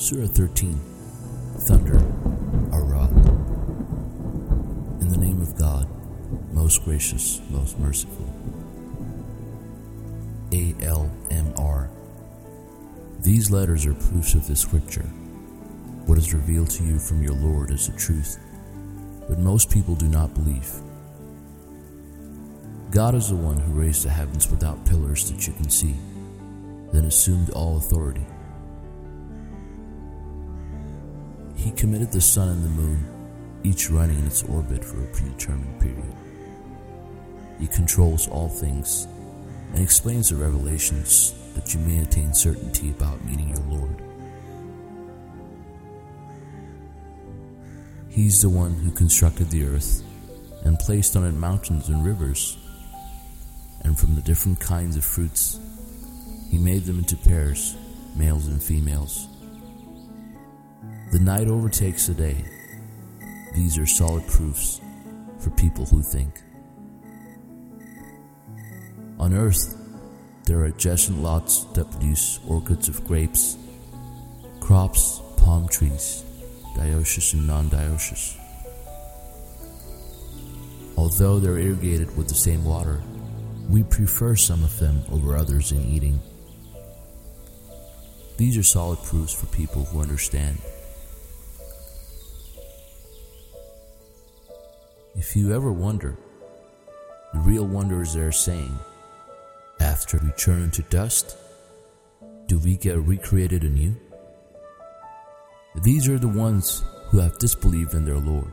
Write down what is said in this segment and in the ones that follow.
Surah 13 Thunder, Arad. In the name of God, most gracious, most merciful. ALMR. These letters are proofs of the scripture. What is revealed to you from your Lord is the truth, but most people do not believe. God is the one who raised the heavens without pillars that you can see, then assumed all authority. He committed the sun and the moon, each running in its orbit for a predetermined period. He controls all things and explains the revelations that you may attain certainty about meeting your Lord. He's the one who constructed the earth and placed on it mountains and rivers, and from the different kinds of fruits, he made them into pairs, males and females. The night overtakes the day. These are solid proofs for people who think. On earth, there are adjacent lots that produce orchards of grapes, crops, palm trees, dioecious and non dioecious. Although they're irrigated with the same water, we prefer some of them over others in eating. These are solid proofs for people who understand. If you ever wonder, the real wonder is they're saying, after we turn to dust, do we get recreated anew? These are the ones who have disbelieved in their Lord.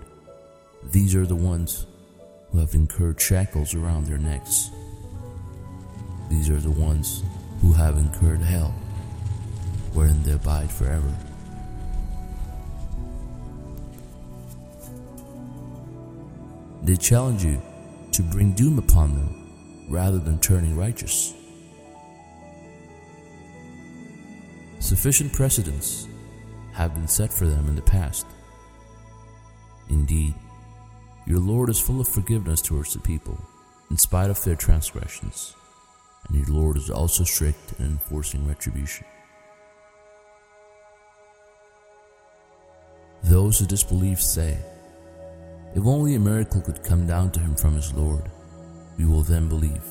These are the ones who have incurred shackles around their necks. These are the ones who have incurred hell, wherein they abide forever. They challenge you to bring doom upon them rather than turning righteous. Sufficient precedents have been set for them in the past. Indeed, your Lord is full of forgiveness towards the people, in spite of their transgressions, and your Lord is also strict in enforcing retribution. Those who disbelieve say, if only a miracle could come down to him from his Lord, we will then believe.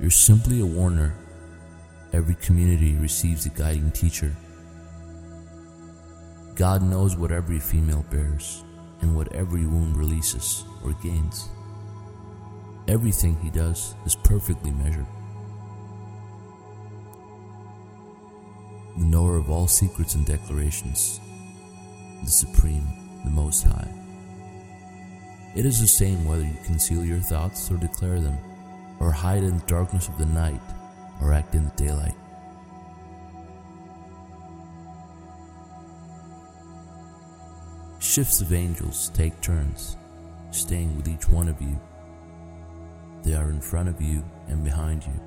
You're simply a warner. Every community receives a guiding teacher. God knows what every female bears and what every womb releases or gains. Everything he does is perfectly measured. The knower of all secrets and declarations, the Supreme, the Most High. It is the same whether you conceal your thoughts or declare them, or hide in the darkness of the night, or act in the daylight. Shifts of angels take turns, staying with each one of you. They are in front of you and behind you.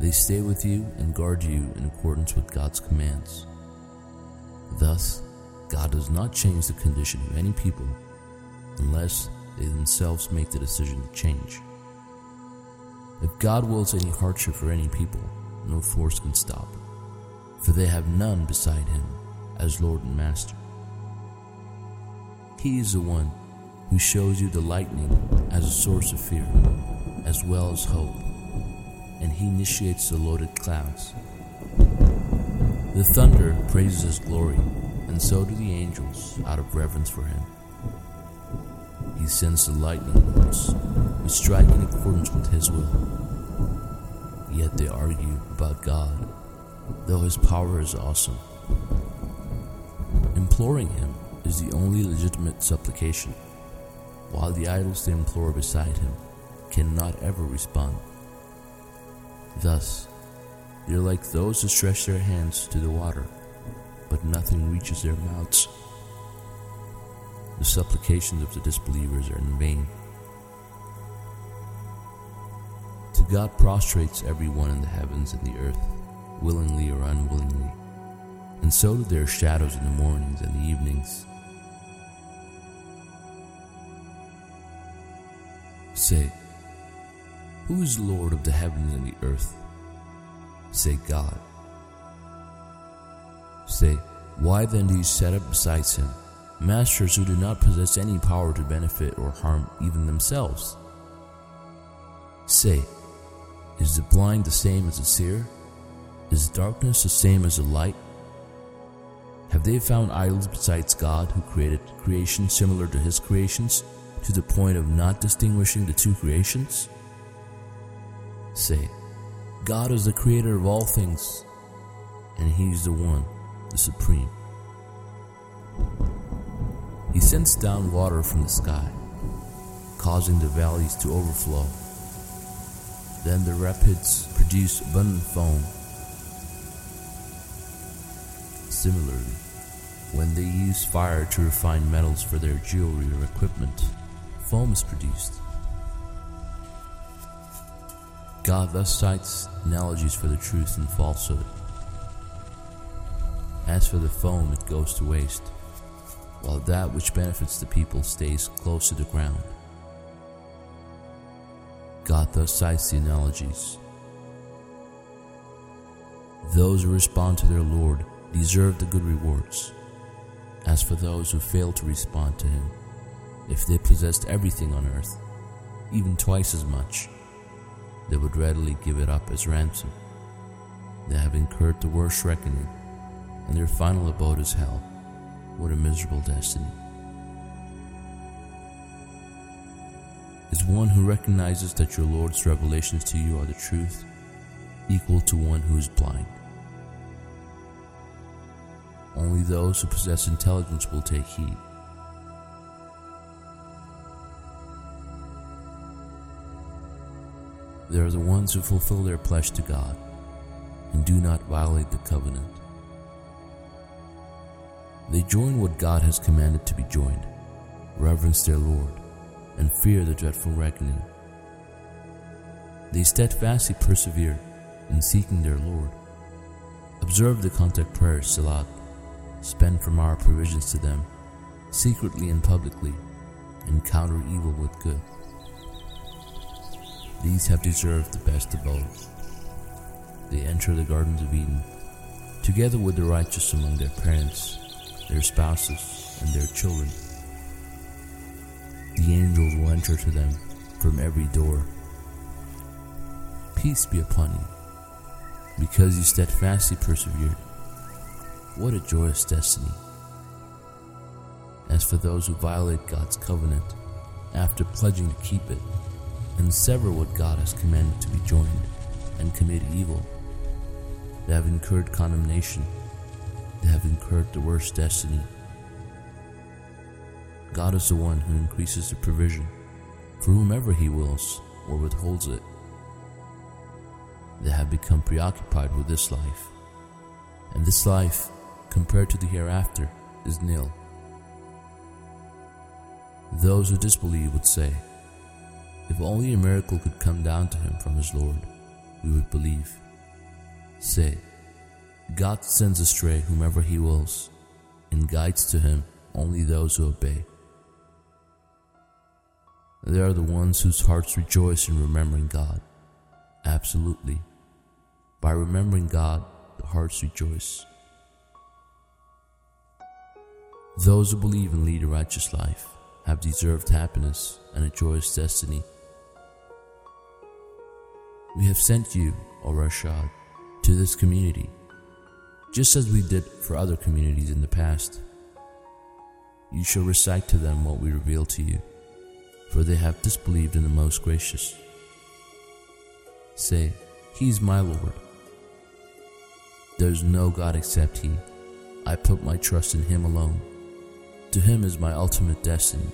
They stay with you and guard you in accordance with God's commands. Thus, God does not change the condition of any people unless they themselves make the decision to change. If God wills any hardship for any people, no force can stop for they have none beside Him as Lord and Master. He is the one who shows you the lightning as a source of fear, as well as hope, and He initiates the loaded clouds. The thunder praises His glory, and so do the angels out of reverence for Him. He sends the lightning bolts, which strike in accordance with His will. Yet they argue about God, though His power is awesome. Imploring Him is the only legitimate supplication, while the idols they implore beside Him cannot ever respond. Thus, they're like those who stretch their hands to the water, but nothing reaches their mouths. The supplications of the disbelievers are in vain. To God prostrates everyone in the heavens and the earth, willingly or unwillingly, and so do their shadows in the mornings and the evenings. Say, Who is Lord of the heavens and the earth? Say, God. Say, why then do you set up besides him masters who do not possess any power to benefit or harm even themselves? Say, is the blind the same as the seer? Is darkness the same as the light? Have they found idols besides God who created creation similar to his creations to the point of not distinguishing the two creations? Say, God is the creator of all things, and he is the one, the supreme. He sends down water from the sky, causing the valleys to overflow. Then the rapids produce abundant foam Similarly, when they use fire to refine metals for their jewelry or equipment, foam is produced. God thus cites analogies for the truth and falsehood. As for the foam, it goes to waste, while that which benefits the people stays close to the ground. God thus cites the analogies. Those who respond to their Lord deserve the good rewards. As for those who fail to respond to him, if they possessed everything on earth, even twice as much, they would readily give it up as ransom. They have incurred the worst reckoning, and their final abode is hell. What a miserable destiny. Is one who recognizes that your Lord's revelations to you are the truth equal to one who is blind? Only those who possess intelligence will take heed. They are the ones who fulfill their pledge to God and do not violate the covenant. They join what God has commanded to be joined, reverence their Lord, and fear the dreadful reckoning. They steadfastly persevere in seeking their Lord. Observe the contact prayer, Salat, spend from our provisions to them, secretly and publicly, and counter evil with good. These have deserved the best abode. They enter the gardens of Eden, together with the righteous among their parents, their spouses, and their children. The angels will enter to them from every door. Peace be upon you, because you steadfastly persevered what a joyous destiny. As for those who violate God's covenant after pledging to keep it and sever what God has commanded to be joined and commit evil, they have incurred condemnation, they have incurred the worst destiny. God is the one who increases the provision for whomever He wills or withholds it. They have become preoccupied with this life, and this life compared to the hereafter is nil. Those who disbelieve would say, If only a miracle could come down to him from his Lord, we would believe. Say, God sends astray whomever he wills, and guides to him only those who obey. They are the ones whose hearts rejoice in remembering God. Absolutely. By remembering God, the hearts rejoice. Those who believe and lead a righteous life have deserved happiness and a joyous destiny. We have sent you, O Rashad, to this community, just as we did for other communities in the past. You shall recite to them what we reveal to you, for they have disbelieved in the Most Gracious. Say, He is my Lord. There is no God except He. I put my trust in Him alone. To him is my ultimate destiny.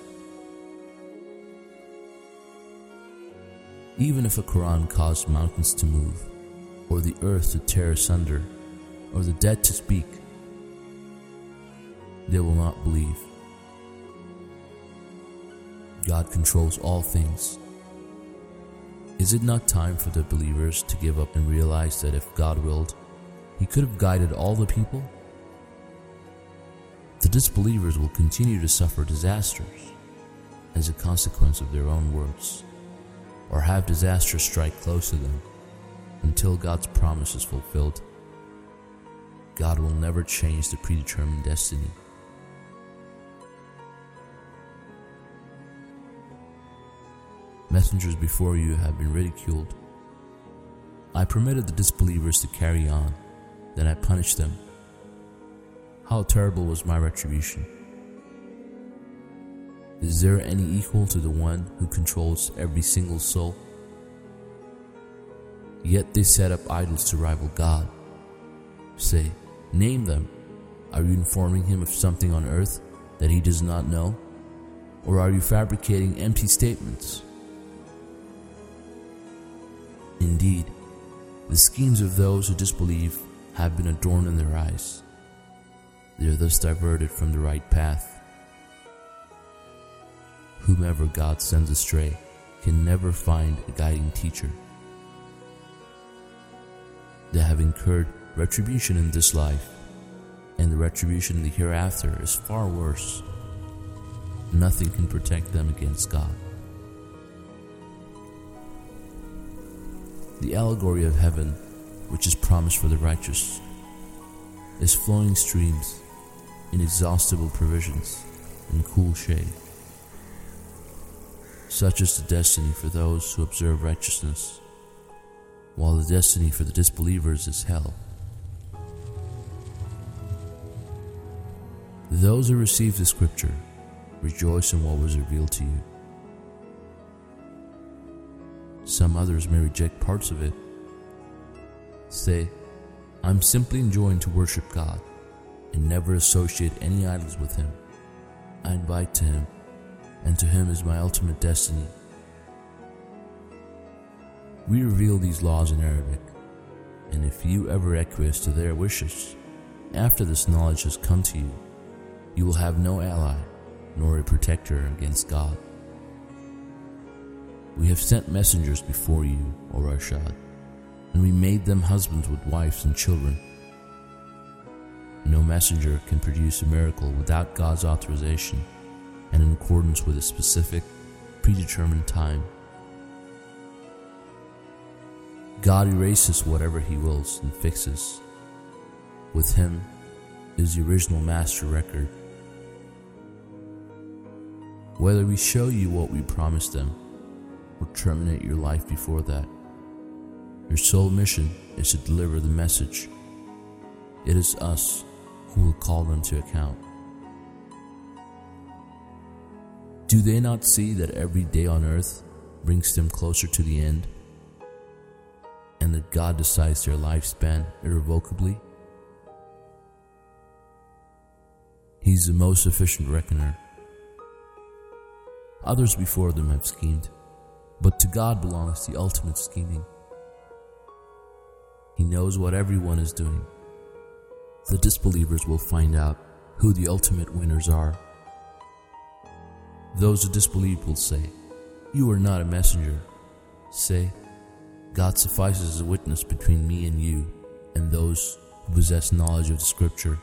Even if a Quran caused mountains to move, or the earth to tear asunder, or the dead to speak, they will not believe. God controls all things. Is it not time for the believers to give up and realize that if God willed, He could have guided all the people? the disbelievers will continue to suffer disasters as a consequence of their own words, or have disaster strike close to them until God's promise is fulfilled. God will never change the predetermined destiny. Messengers before you have been ridiculed. I permitted the disbelievers to carry on, then I punished them. How terrible was my retribution! Is there any equal to the one who controls every single soul? Yet they set up idols to rival God. Say, name them. Are you informing him of something on earth that he does not know? Or are you fabricating empty statements? Indeed, the schemes of those who disbelieve have been adorned in their eyes. They are thus diverted from the right path. Whomever God sends astray can never find a guiding teacher. They have incurred retribution in this life, and the retribution in the hereafter is far worse. Nothing can protect them against God. The allegory of heaven, which is promised for the righteous, is flowing streams, inexhaustible provisions, and cool shade. Such is the destiny for those who observe righteousness, while the destiny for the disbelievers is hell. Those who receive the scripture rejoice in what was revealed to you. Some others may reject parts of it. Say, I'm simply enjoying to worship God and never associate any idols with Him. I invite to Him, and to Him is my ultimate destiny. We reveal these laws in Arabic, and if you ever acquiesce to their wishes, after this knowledge has come to you, you will have no ally nor a protector against God. We have sent messengers before you, O Rashad, and we made them husbands with wives and children. No messenger can produce a miracle without God's authorization and in accordance with a specific, predetermined time. God erases whatever He wills and fixes. With Him is the original master record. Whether we show you what we promised them or terminate your life before that. Your sole mission is to deliver the message. It is us who will call them to account. Do they not see that every day on earth brings them closer to the end? And that God decides their lifespan irrevocably? He's the most efficient reckoner. Others before them have schemed but to God belongs the ultimate scheming. He knows what everyone is doing. The disbelievers will find out who the ultimate winners are. Those who disbelieve will say, You are not a messenger. Say, God suffices as a witness between me and you and those who possess knowledge of the scripture